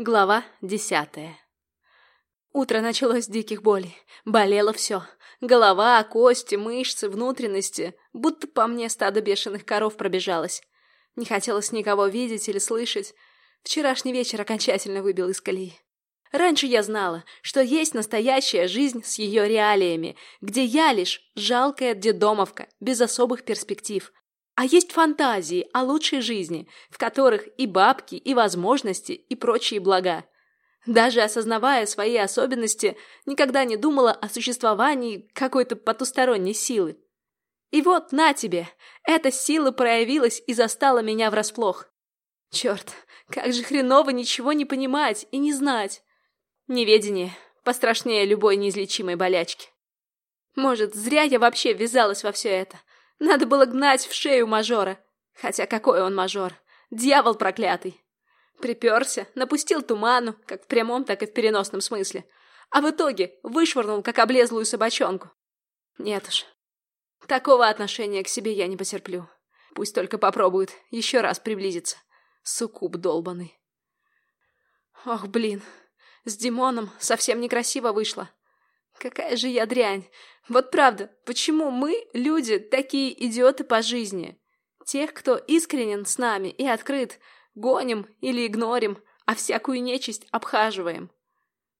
Глава десятая Утро началось с диких болей. Болело все. Голова, кости, мышцы, внутренности. Будто по мне стадо бешеных коров пробежалось. Не хотелось никого видеть или слышать. Вчерашний вечер окончательно выбил из колеи. Раньше я знала, что есть настоящая жизнь с ее реалиями, где я лишь жалкая дедомовка, без особых перспектив, а есть фантазии о лучшей жизни, в которых и бабки, и возможности, и прочие блага. Даже осознавая свои особенности, никогда не думала о существовании какой-то потусторонней силы. И вот, на тебе, эта сила проявилась и застала меня врасплох. Черт, как же хреново ничего не понимать и не знать. Неведение пострашнее любой неизлечимой болячки. Может, зря я вообще ввязалась во все это. Надо было гнать в шею мажора. Хотя какой он мажор? Дьявол проклятый. Приперся, напустил туману, как в прямом, так и в переносном смысле. А в итоге вышвырнул, как облезлую собачонку. Нет уж. Такого отношения к себе я не потерплю. Пусть только попробует еще раз приблизиться. Суккуб долбанный. Ох, блин. С Димоном совсем некрасиво вышло. Какая же я дрянь. Вот правда, почему мы, люди, такие идиоты по жизни? Тех, кто искренен с нами и открыт, гоним или игнорим, а всякую нечисть обхаживаем.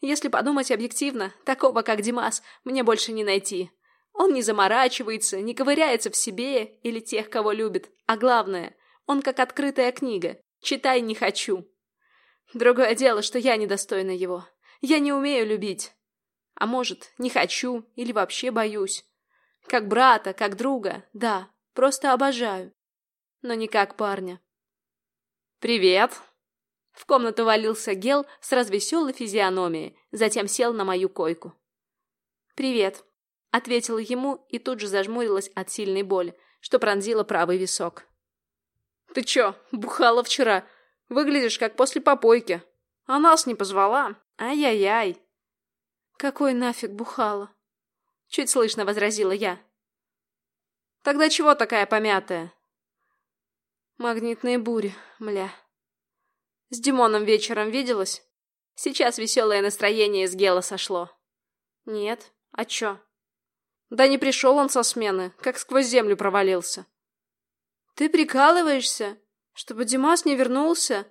Если подумать объективно, такого, как Димас, мне больше не найти. Он не заморачивается, не ковыряется в себе или тех, кого любит. А главное, он как открытая книга. Читай не хочу. Другое дело, что я недостойна его. Я не умею любить. А может, не хочу или вообще боюсь. Как брата, как друга, да, просто обожаю. Но не как парня. «Привет!» В комнату валился Гел с развеселой физиономией, затем сел на мою койку. «Привет», — ответила ему и тут же зажмурилась от сильной боли, что пронзила правый висок. «Ты чё, бухала вчера? Выглядишь как после попойки. А нас не позвала? Ай-яй-яй!» «Какой нафиг бухала?» Чуть слышно возразила я. «Тогда чего такая помятая?» «Магнитные бури, мля». «С Димоном вечером виделась?» Сейчас веселое настроение из Гела сошло. «Нет. А чё?» «Да не пришел он со смены, как сквозь землю провалился». «Ты прикалываешься? Чтобы Димас не вернулся?»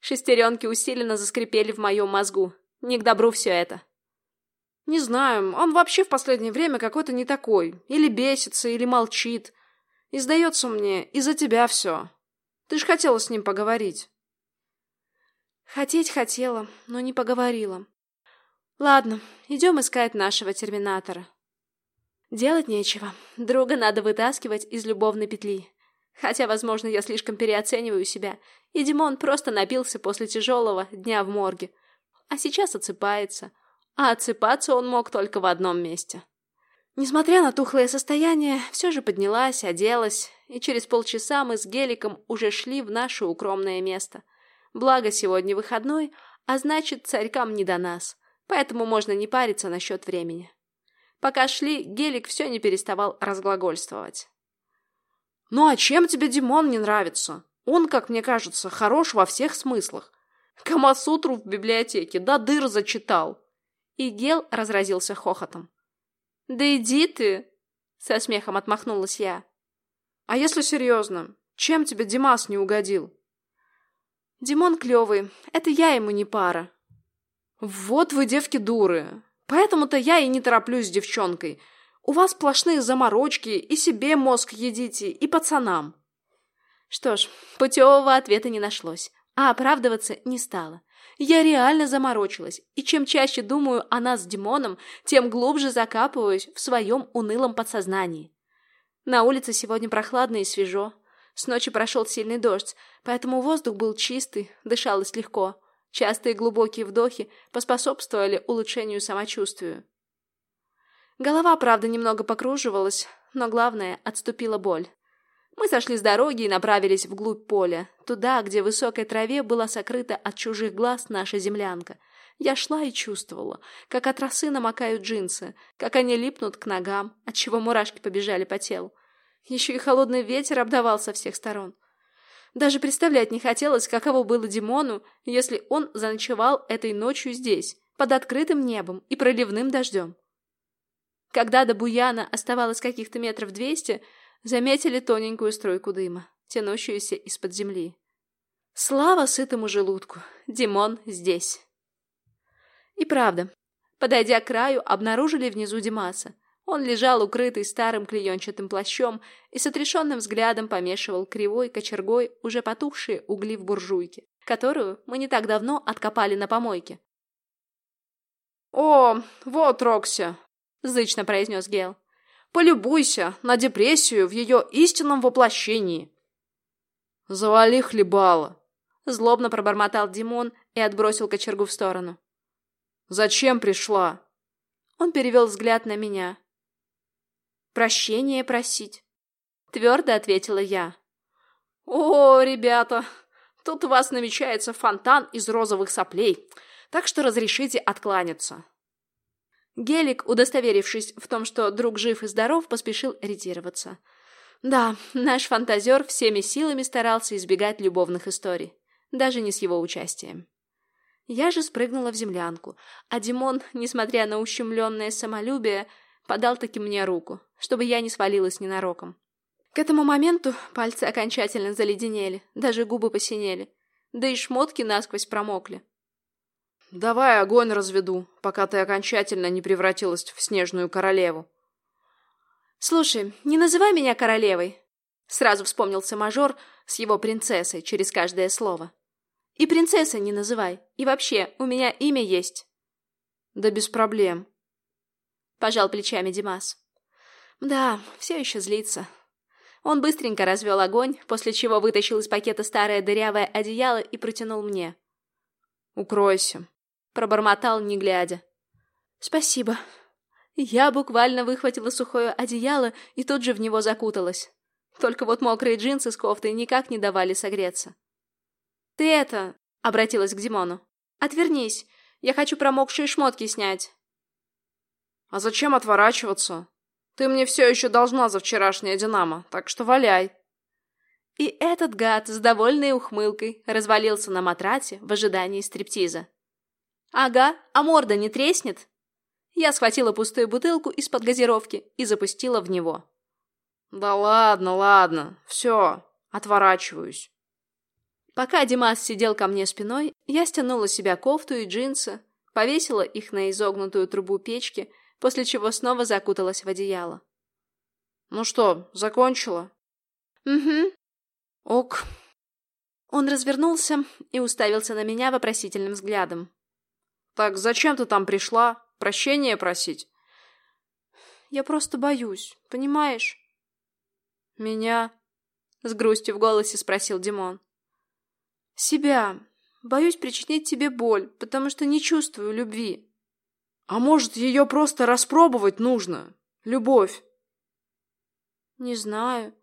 Шестеренки усиленно заскрипели в моем мозгу. Не к добру все это. Не знаю, он вообще в последнее время какой-то не такой. Или бесится, или молчит. И сдается мне, из-за тебя все. Ты ж хотела с ним поговорить. Хотеть хотела, но не поговорила. Ладно, идем искать нашего терминатора. Делать нечего. Друга надо вытаскивать из любовной петли. Хотя, возможно, я слишком переоцениваю себя, и Димон просто набился после тяжелого дня в морге а сейчас отсыпается. А отсыпаться он мог только в одном месте. Несмотря на тухлое состояние, все же поднялась, оделась, и через полчаса мы с Геликом уже шли в наше укромное место. Благо, сегодня выходной, а значит, царькам не до нас, поэтому можно не париться насчет времени. Пока шли, Гелик все не переставал разглагольствовать. «Ну а чем тебе Димон не нравится? Он, как мне кажется, хорош во всех смыслах. Камасутру в библиотеке, да дыр зачитал. И Гел разразился хохотом. Да иди ты, со смехом отмахнулась я. А если серьезно, чем тебе Димас не угодил? Димон клевый, это я ему не пара. Вот вы, девки, дуры. Поэтому-то я и не тороплюсь с девчонкой. У вас сплошные заморочки, и себе мозг едите, и пацанам. Что ж, путевого ответа не нашлось. А оправдываться не стала. Я реально заморочилась, и чем чаще думаю о нас с Димоном, тем глубже закапываюсь в своем унылом подсознании. На улице сегодня прохладно и свежо. С ночи прошел сильный дождь, поэтому воздух был чистый, дышалось легко. Частые глубокие вдохи поспособствовали улучшению самочувствия. Голова, правда, немного покруживалась, но главное, отступила боль. Мы сошли с дороги и направились вглубь поля, туда, где в высокой траве была сокрыта от чужих глаз наша землянка. Я шла и чувствовала, как от росы намокают джинсы, как они липнут к ногам, отчего мурашки побежали по телу. Еще и холодный ветер обдавал со всех сторон. Даже представлять не хотелось, каково было Димону, если он заночевал этой ночью здесь, под открытым небом и проливным дождем. Когда до Буяна оставалось каких-то метров двести, заметили тоненькую струйку дыма, тянущуюся из-под земли. Слава сытому желудку! Димон здесь. И правда, подойдя к краю, обнаружили внизу Димаса. Он лежал укрытый старым клеенчатым плащом и с отрешенным взглядом помешивал кривой кочергой уже потухшие угли в буржуйке, которую мы не так давно откопали на помойке. «О, вот Рокси!» — зычно произнес Гел. «Полюбуйся на депрессию в ее истинном воплощении!» «Завали хлебала!» — злобно пробормотал Димон и отбросил кочергу в сторону. «Зачем пришла?» Он перевел взгляд на меня. «Прощение просить», — твердо ответила я. «О, ребята, тут у вас намечается фонтан из розовых соплей, так что разрешите откланяться». Гелик, удостоверившись в том, что друг жив и здоров, поспешил ретироваться. Да, наш фантазер всеми силами старался избегать любовных историй, даже не с его участием. Я же спрыгнула в землянку, а Димон, несмотря на ущемленное самолюбие, подал таки мне руку, чтобы я не свалилась ненароком. К этому моменту пальцы окончательно заледенели, даже губы посинели, да и шмотки насквозь промокли. «Давай огонь разведу, пока ты окончательно не превратилась в снежную королеву». «Слушай, не называй меня королевой!» Сразу вспомнился мажор с его принцессой через каждое слово. «И принцессой не называй. И вообще, у меня имя есть». «Да без проблем», — пожал плечами Димас. «Да, все еще злится». Он быстренько развел огонь, после чего вытащил из пакета старое дырявое одеяло и протянул мне. «Укройся». Пробормотал, не глядя. «Спасибо». Я буквально выхватила сухое одеяло и тут же в него закуталась. Только вот мокрые джинсы с кофтой никак не давали согреться. «Ты это...» — обратилась к Димону. «Отвернись. Я хочу промокшие шмотки снять». «А зачем отворачиваться? Ты мне все еще должна за вчерашнее Динамо, так что валяй». И этот гад с довольной ухмылкой развалился на матрате в ожидании стриптиза. «Ага, а морда не треснет?» Я схватила пустую бутылку из-под газировки и запустила в него. «Да ладно, ладно, все, отворачиваюсь». Пока Димас сидел ко мне спиной, я стянула с себя кофту и джинсы, повесила их на изогнутую трубу печки, после чего снова закуталась в одеяло. «Ну что, закончила?» «Угу». «Ок». Он развернулся и уставился на меня вопросительным взглядом. Так зачем ты там пришла? Прощения просить? Я просто боюсь, понимаешь? Меня? С грустью в голосе спросил Димон. Себя. Боюсь причинить тебе боль, потому что не чувствую любви. А может, ее просто распробовать нужно? Любовь. Не знаю.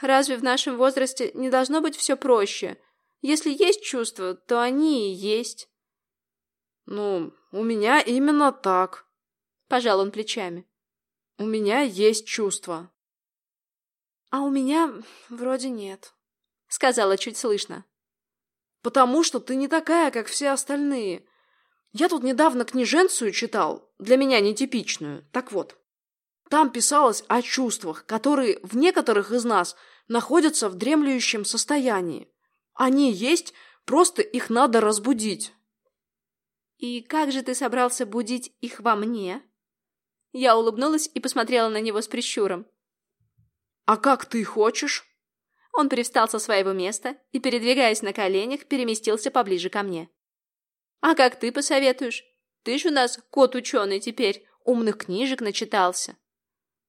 Разве в нашем возрасте не должно быть все проще? Если есть чувства, то они и есть. «Ну, у меня именно так», — пожал он плечами. «У меня есть чувства». «А у меня вроде нет», — сказала чуть слышно. «Потому что ты не такая, как все остальные. Я тут недавно книженцию читал, для меня нетипичную. Так вот, там писалось о чувствах, которые в некоторых из нас находятся в дремлющем состоянии. Они есть, просто их надо разбудить. «И как же ты собрался будить их во мне?» Я улыбнулась и посмотрела на него с прищуром. «А как ты хочешь?» Он привстал со своего места и, передвигаясь на коленях, переместился поближе ко мне. «А как ты посоветуешь? Ты ж у нас кот-ученый теперь, умных книжек начитался».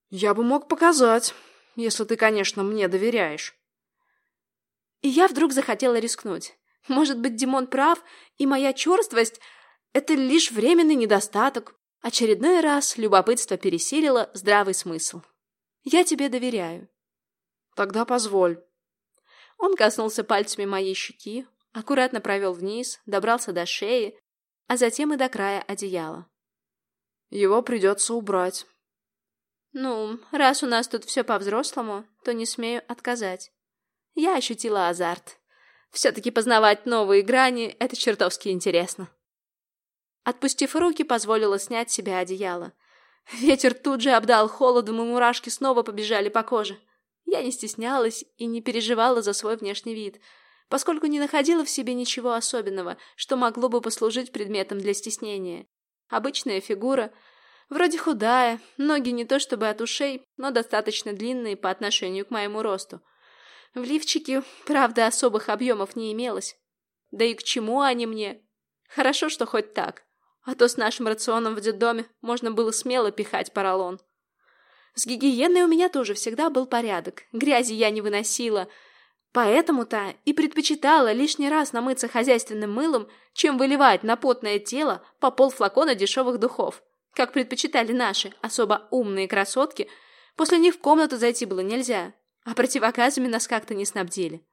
«Я бы мог показать, если ты, конечно, мне доверяешь». И я вдруг захотела рискнуть. Может быть, Димон прав, и моя черствость это лишь временный недостаток. Очередной раз любопытство пересилило здравый смысл. Я тебе доверяю. Тогда позволь. Он коснулся пальцами моей щеки, аккуратно провел вниз, добрался до шеи, а затем и до края одеяла. Его придется убрать. Ну, раз у нас тут все по-взрослому, то не смею отказать. Я ощутила азарт. Все-таки познавать новые грани — это чертовски интересно. Отпустив руки, позволила снять с себя одеяло. Ветер тут же обдал холодом, и мурашки снова побежали по коже. Я не стеснялась и не переживала за свой внешний вид, поскольку не находила в себе ничего особенного, что могло бы послужить предметом для стеснения. Обычная фигура, вроде худая, ноги не то чтобы от ушей, но достаточно длинные по отношению к моему росту. В лифчике, правда, особых объемов не имелось. Да и к чему они мне? Хорошо, что хоть так а то с нашим рационом в детдоме можно было смело пихать поролон. С гигиеной у меня тоже всегда был порядок, грязи я не выносила, поэтому-то и предпочитала лишний раз намыться хозяйственным мылом, чем выливать на потное тело по полфлакона дешевых духов, как предпочитали наши особо умные красотки, после них в комнату зайти было нельзя, а противоказами нас как-то не снабдили.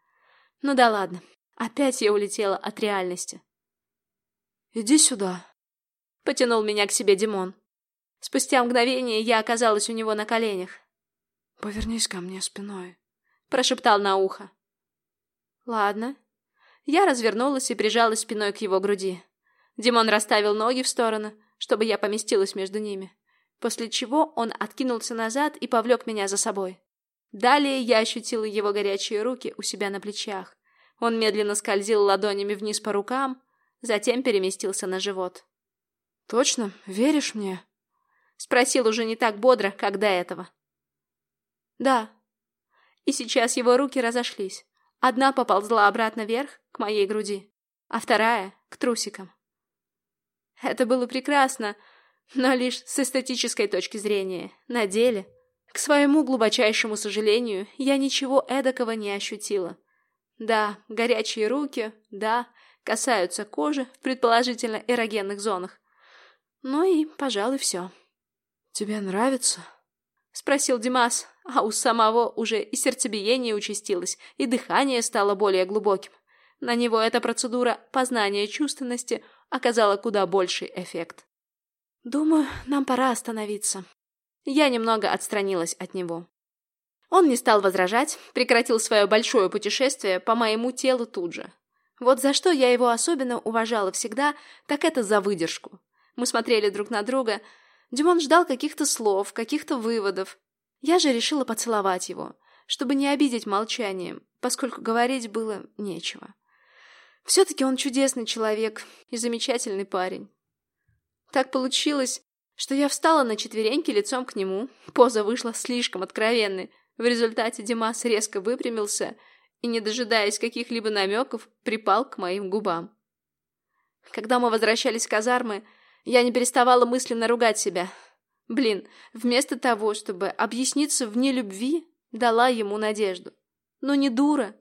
Ну да ладно, опять я улетела от реальности. «Иди сюда», Потянул меня к себе Димон. Спустя мгновение я оказалась у него на коленях. «Повернись ко мне спиной», — прошептал на ухо. «Ладно». Я развернулась и прижалась спиной к его груди. Димон расставил ноги в стороны, чтобы я поместилась между ними, после чего он откинулся назад и повлек меня за собой. Далее я ощутила его горячие руки у себя на плечах. Он медленно скользил ладонями вниз по рукам, затем переместился на живот. «Точно? Веришь мне?» Спросил уже не так бодро, как до этого. «Да». И сейчас его руки разошлись. Одна поползла обратно вверх, к моей груди, а вторая — к трусикам. Это было прекрасно, но лишь с эстетической точки зрения. На деле, к своему глубочайшему сожалению, я ничего эдакого не ощутила. Да, горячие руки, да, касаются кожи в предположительно эрогенных зонах. Ну и, пожалуй, все. «Тебе нравится?» — спросил Димас, а у самого уже и сердцебиение участилось, и дыхание стало более глубоким. На него эта процедура познания чувственности оказала куда больший эффект. «Думаю, нам пора остановиться». Я немного отстранилась от него. Он не стал возражать, прекратил свое большое путешествие по моему телу тут же. Вот за что я его особенно уважала всегда, так это за выдержку. Мы смотрели друг на друга. Димон ждал каких-то слов, каких-то выводов. Я же решила поцеловать его, чтобы не обидеть молчанием, поскольку говорить было нечего. Все-таки он чудесный человек и замечательный парень. Так получилось, что я встала на четвереньки лицом к нему. Поза вышла слишком откровенной. В результате Димас резко выпрямился и, не дожидаясь каких-либо намеков, припал к моим губам. Когда мы возвращались в казармы, я не переставала мысленно ругать себя. Блин, вместо того, чтобы объясниться в нелюбви, дала ему надежду. Но не дура.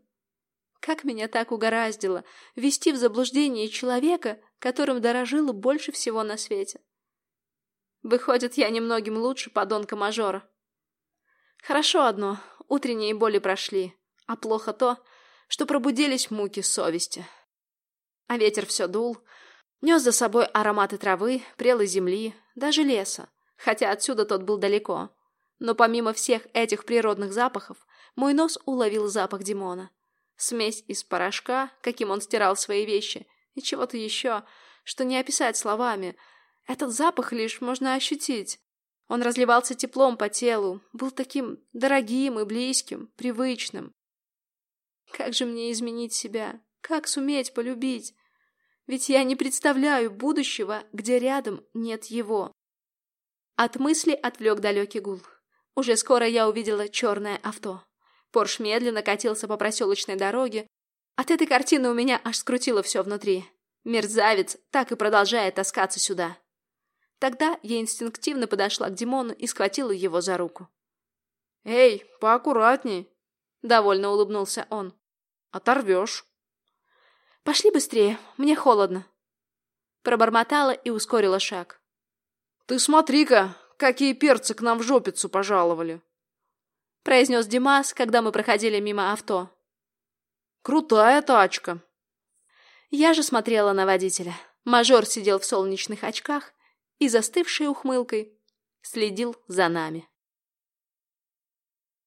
Как меня так угораздило ввести в заблуждение человека, которым дорожила больше всего на свете. Выходит, я немногим лучше подонка-мажора. Хорошо одно, утренние боли прошли, а плохо то, что пробудились муки совести. А ветер все дул, Нес за собой ароматы травы, прелой земли, даже леса, хотя отсюда тот был далеко. Но помимо всех этих природных запахов, мой нос уловил запах Димона. Смесь из порошка, каким он стирал свои вещи, и чего-то еще, что не описать словами. Этот запах лишь можно ощутить. Он разливался теплом по телу, был таким дорогим и близким, привычным. Как же мне изменить себя? Как суметь полюбить? Ведь я не представляю будущего, где рядом нет его. От мысли отвлек далекий гул. Уже скоро я увидела черное авто. Порш медленно катился по проселочной дороге. От этой картины у меня аж скрутило все внутри. Мерзавец так и продолжает таскаться сюда. Тогда я инстинктивно подошла к Димону и схватила его за руку. «Эй, поаккуратней!» — довольно улыбнулся он. «Оторвешь!» «Пошли быстрее, мне холодно». Пробормотала и ускорила шаг. «Ты смотри-ка, какие перцы к нам в жопицу пожаловали!» произнес Димас, когда мы проходили мимо авто. «Крутая тачка!» Я же смотрела на водителя. Мажор сидел в солнечных очках и, застывшей ухмылкой, следил за нами.